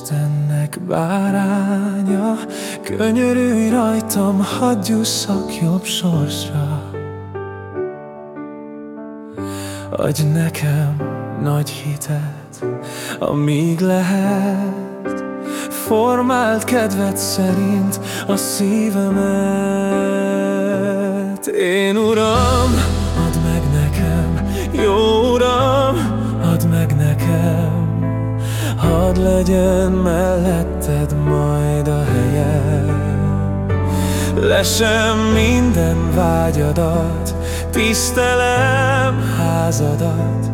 Istennek báránya Könyörülj rajtam, hadd jussak jobb sorsra. Adj nekem nagy hitet, amíg lehet. Formált kedved szerint a szívemet. Én legyen melletted majd a helyem Lesem minden vágyadat, tisztelem házadat.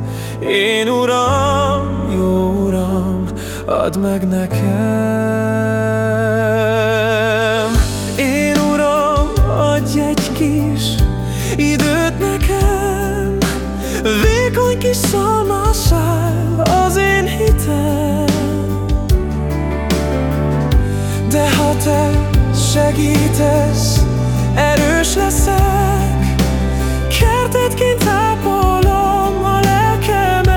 Én Uram, jó Uram, add meg nekem. Én Uram, adj egy kis időt nekem. Vékony kis szalmaszál az segítesz, erős leszek, kertedként ápolom a lelkemet.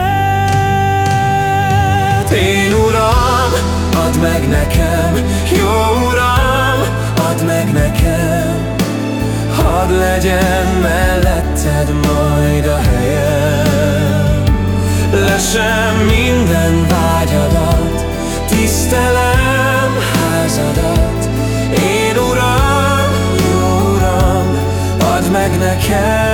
Én Uram, add meg nekem, jó Uram, add meg nekem, hadd legyen melletted majd a helyem, le semmi care.